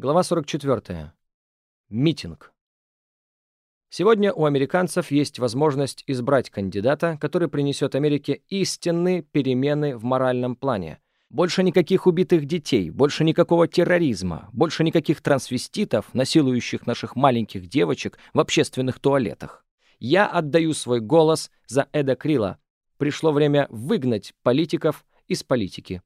Глава 44. Митинг. Сегодня у американцев есть возможность избрать кандидата, который принесет Америке истинные перемены в моральном плане. Больше никаких убитых детей, больше никакого терроризма, больше никаких трансвеститов, насилующих наших маленьких девочек в общественных туалетах. Я отдаю свой голос за Эда Крила. Пришло время выгнать политиков из политики.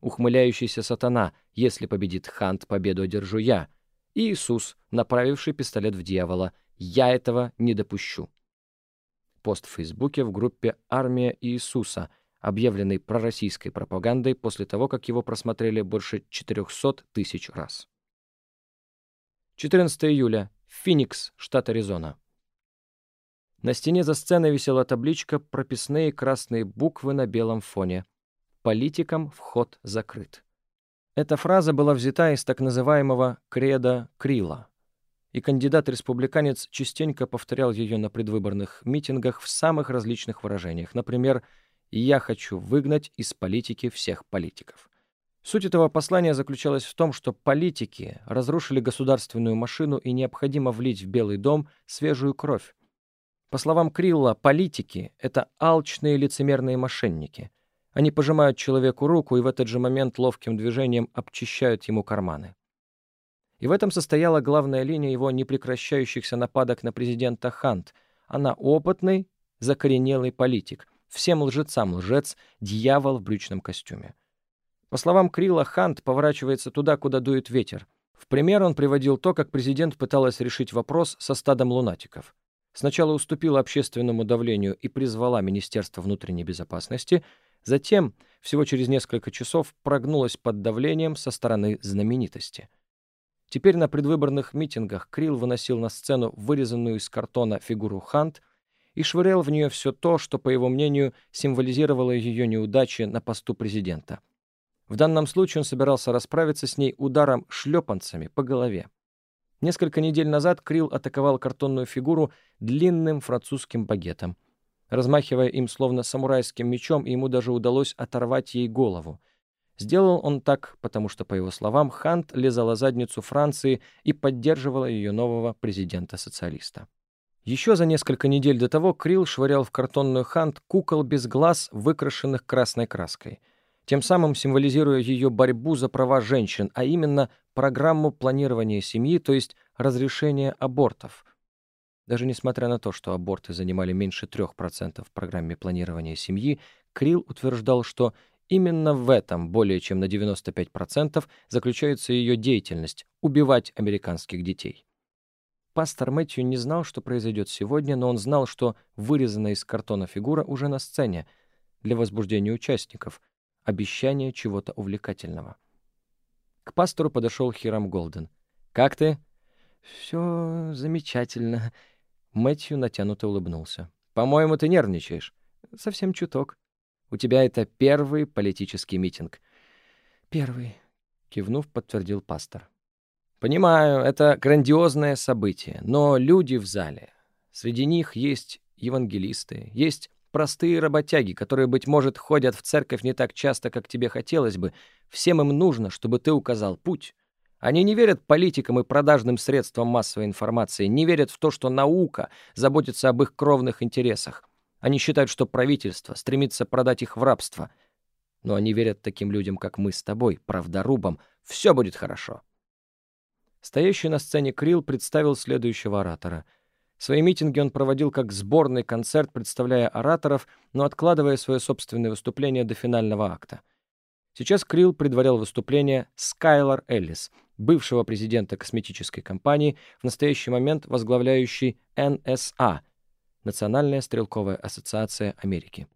Ухмыляющийся сатана, если победит Хант, победу одержу я. И Иисус, направивший пистолет в дьявола. Я этого не допущу. Пост в Фейсбуке в группе «Армия Иисуса», объявленный пророссийской пропагандой после того, как его просмотрели больше 400 тысяч раз. 14 июля. Феникс, штат Аризона. На стене за сценой висела табличка «Прописные красные буквы на белом фоне» политикам вход закрыт. Эта фраза была взята из так называемого «кредо Крила», и кандидат-республиканец частенько повторял ее на предвыборных митингах в самых различных выражениях. Например, «Я хочу выгнать из политики всех политиков». Суть этого послания заключалась в том, что политики разрушили государственную машину и необходимо влить в Белый дом свежую кровь. По словам Крилла, политики — это алчные лицемерные мошенники. Они пожимают человеку руку и в этот же момент ловким движением обчищают ему карманы. И в этом состояла главная линия его непрекращающихся нападок на президента Хант. Она опытный, закоренелый политик. Всем лжецам лжец, дьявол в брючном костюме. По словам Крила, Хант поворачивается туда, куда дует ветер. В пример он приводил то, как президент пыталась решить вопрос со стадом лунатиков. Сначала уступила общественному давлению и призвала Министерство внутренней безопасности — Затем, всего через несколько часов, прогнулась под давлением со стороны знаменитости. Теперь на предвыборных митингах Крил выносил на сцену вырезанную из картона фигуру Хант и швырял в нее все то, что, по его мнению, символизировало ее неудачи на посту президента. В данном случае он собирался расправиться с ней ударом шлепанцами по голове. Несколько недель назад Крил атаковал картонную фигуру длинным французским багетом — размахивая им словно самурайским мечом, и ему даже удалось оторвать ей голову. Сделал он так, потому что, по его словам, Хант лизала задницу Франции и поддерживала ее нового президента-социалиста. Еще за несколько недель до того Крилл швырял в картонную Хант кукол без глаз, выкрашенных красной краской, тем самым символизируя ее борьбу за права женщин, а именно программу планирования семьи, то есть разрешение абортов, даже несмотря на то, что аборты занимали меньше 3% в программе планирования семьи, Крилл утверждал, что именно в этом более чем на 95% заключается ее деятельность — убивать американских детей. Пастор Мэтью не знал, что произойдет сегодня, но он знал, что вырезанная из картона фигура уже на сцене для возбуждения участников, обещание чего-то увлекательного. К пастору подошел Хирам Голден. «Как ты?» «Все замечательно. Мэтью натянуто улыбнулся. «По-моему, ты нервничаешь». «Совсем чуток». «У тебя это первый политический митинг». «Первый», — кивнув, подтвердил пастор. «Понимаю, это грандиозное событие, но люди в зале. Среди них есть евангелисты, есть простые работяги, которые, быть может, ходят в церковь не так часто, как тебе хотелось бы. Всем им нужно, чтобы ты указал путь. Они не верят политикам и продажным средствам массовой информации, не верят в то, что наука заботится об их кровных интересах. Они считают, что правительство стремится продать их в рабство. Но они верят таким людям, как мы с тобой, правдорубам. Все будет хорошо. Стоящий на сцене Крилл представил следующего оратора. Свои митинги он проводил как сборный концерт, представляя ораторов, но откладывая свое собственное выступление до финального акта. Сейчас Крилл предварял выступление Скайлар Эллис — бывшего президента косметической компании, в настоящий момент возглавляющий НСА – Национальная стрелковая ассоциация Америки.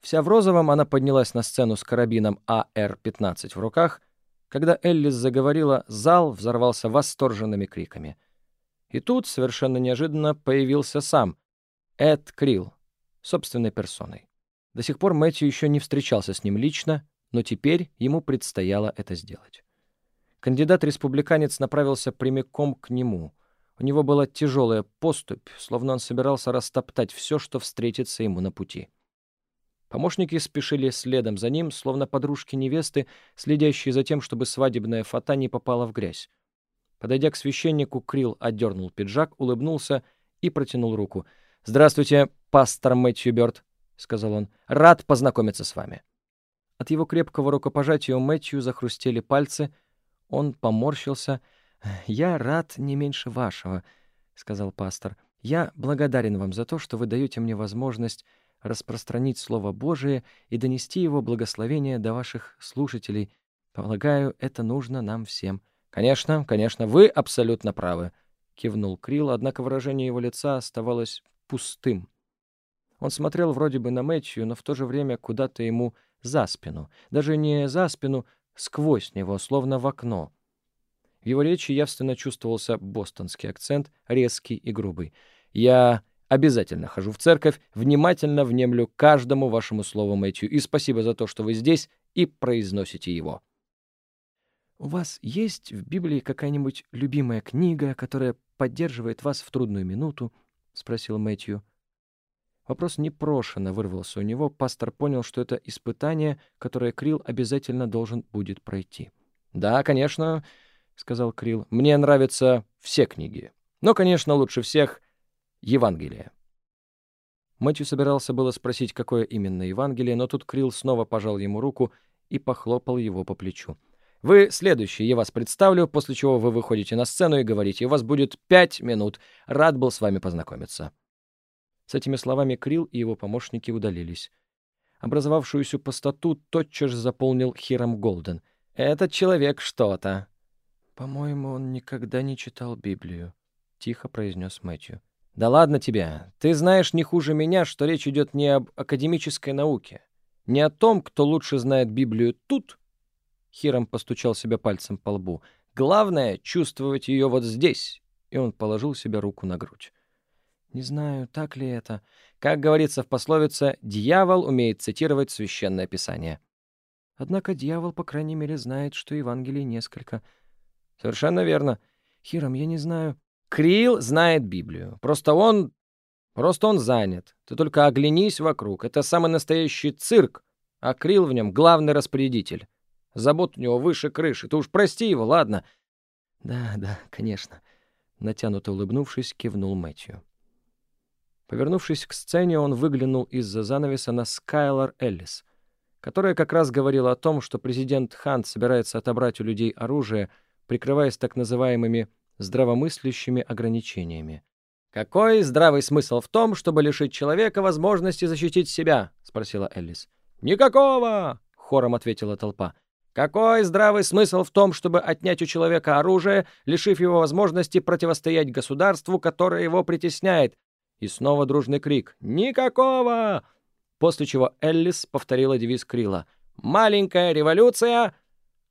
Вся в розовом она поднялась на сцену с карабином АР-15 в руках. Когда Эллис заговорила, зал взорвался восторженными криками. И тут, совершенно неожиданно, появился сам Эд Крилл, собственной персоной. До сих пор Мэтью еще не встречался с ним лично, но теперь ему предстояло это сделать. Кандидат-республиканец направился прямиком к нему. У него была тяжелая поступь, словно он собирался растоптать все, что встретится ему на пути. Помощники спешили следом за ним, словно подружки невесты, следящие за тем, чтобы свадебная фата не попала в грязь. Подойдя к священнику, Крил отдернул пиджак, улыбнулся и протянул руку. «Здравствуйте, пастор Мэтью Бёрд», — сказал он. «Рад познакомиться с вами». От его крепкого рукопожатия у Мэтью захрустели пальцы. Он поморщился. «Я рад не меньше вашего», — сказал пастор. «Я благодарен вам за то, что вы даете мне возможность распространить Слово Божие и донести его благословение до ваших слушателей. Полагаю, это нужно нам всем». «Конечно, конечно, вы абсолютно правы», — кивнул Крил, однако выражение его лица оставалось пустым. Он смотрел вроде бы на Мэтью, но в то же время куда-то ему за спину. Даже не за спину, сквозь него, словно в окно. В его речи явственно чувствовался бостонский акцент, резкий и грубый. «Я обязательно хожу в церковь, внимательно внемлю каждому вашему слову, Мэтью, и спасибо за то, что вы здесь и произносите его». «У вас есть в Библии какая-нибудь любимая книга, которая поддерживает вас в трудную минуту?» — спросил Мэтью. Вопрос непрошено вырвался у него. Пастор понял, что это испытание, которое Крил обязательно должен будет пройти. «Да, конечно», — сказал Крил, — «мне нравятся все книги. Но, конечно, лучше всех Евангелие». Мэтью собирался было спросить, какое именно Евангелие, но тут Крил снова пожал ему руку и похлопал его по плечу. «Вы следующий, я вас представлю, после чего вы выходите на сцену и говорите, у вас будет пять минут. Рад был с вами познакомиться». С этими словами Крил и его помощники удалились. Образовавшуюся пустоту тотчас заполнил Хиром Голден. «Этот человек что-то». «По-моему, он никогда не читал Библию», — тихо произнес Мэтью. «Да ладно тебе. Ты знаешь не хуже меня, что речь идет не об академической науке, не о том, кто лучше знает Библию тут». Хиром постучал себя пальцем по лбу. «Главное — чувствовать ее вот здесь». И он положил себе руку на грудь. Не знаю, так ли это. Как говорится в пословице, дьявол умеет цитировать священное писание. Однако дьявол, по крайней мере, знает, что Евангелий несколько. Совершенно верно. Хиром, я не знаю. Крил знает Библию. Просто он... Просто он занят. Ты только оглянись вокруг. Это самый настоящий цирк. А Крил в нем главный распорядитель. Забот у него выше крыши. Ты уж прости его, ладно? Да, да, конечно. Натянуто улыбнувшись, кивнул Мэтью. Повернувшись к сцене, он выглянул из-за занавеса на Скайлор Эллис, которая как раз говорила о том, что президент Хант собирается отобрать у людей оружие, прикрываясь так называемыми здравомыслящими ограничениями. «Какой здравый смысл в том, чтобы лишить человека возможности защитить себя?» — спросила Эллис. «Никакого!» — хором ответила толпа. «Какой здравый смысл в том, чтобы отнять у человека оружие, лишив его возможности противостоять государству, которое его притесняет, и снова дружный крик «Никакого!» После чего Эллис повторила девиз Крила «Маленькая революция!»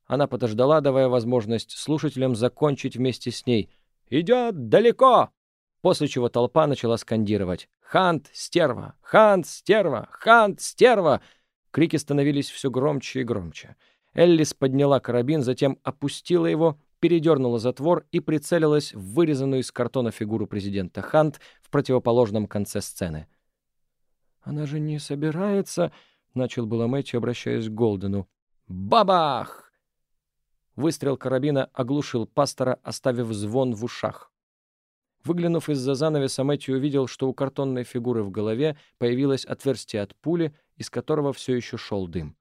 Она подождала, давая возможность слушателям закончить вместе с ней «Идет далеко!» После чего толпа начала скандировать «Хант, стерва! Хант, стерва! Хант, стерва!» Крики становились все громче и громче. Эллис подняла карабин, затем опустила его передернула затвор и прицелилась в вырезанную из картона фигуру президента Хант в противоположном конце сцены. «Она же не собирается...» — начал было Мэтью, обращаясь к Голдену. «Бабах!» Выстрел карабина оглушил пастора, оставив звон в ушах. Выглянув из-за занавеса, Мэтью увидел, что у картонной фигуры в голове появилось отверстие от пули, из которого все еще шел дым.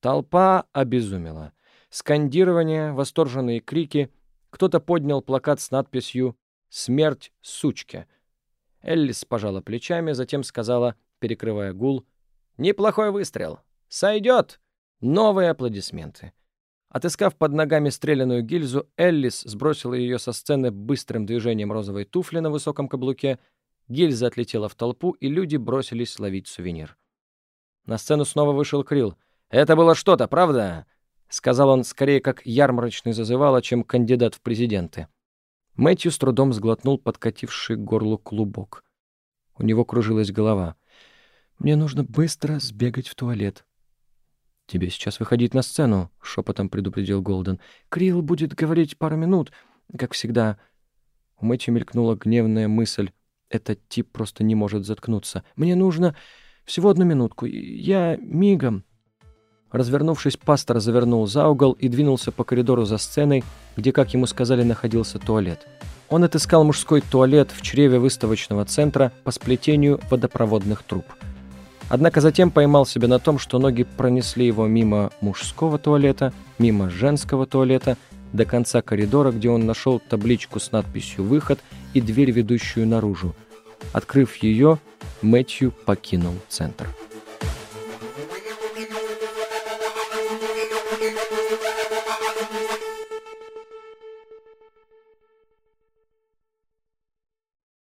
Толпа обезумела. Скандирование, восторженные крики. Кто-то поднял плакат с надписью «Смерть сучке». Эллис пожала плечами, затем сказала, перекрывая гул, «Неплохой выстрел. Сойдет!» Новые аплодисменты. Отыскав под ногами стреляную гильзу, Эллис сбросила ее со сцены быстрым движением розовой туфли на высоком каблуке. Гильза отлетела в толпу, и люди бросились ловить сувенир. На сцену снова вышел Крил. «Это было что-то, правда? Сказал он скорее как ярмарочный зазывало, чем кандидат в президенты. Мэтью с трудом сглотнул подкативший к горлу клубок. У него кружилась голова. «Мне нужно быстро сбегать в туалет». «Тебе сейчас выходить на сцену», — шепотом предупредил Голден. «Крилл будет говорить пару минут, как всегда». У Мэтью мелькнула гневная мысль. «Этот тип просто не может заткнуться. Мне нужно...» Всего одну минутку. Я мигом...» Развернувшись, пастор завернул за угол и двинулся по коридору за сценой, где, как ему сказали, находился туалет. Он отыскал мужской туалет в чреве выставочного центра по сплетению водопроводных труб. Однако затем поймал себя на том, что ноги пронесли его мимо мужского туалета, мимо женского туалета, до конца коридора, где он нашел табличку с надписью «Выход» и дверь, ведущую наружу. Открыв ее, Мэтью покинул центр.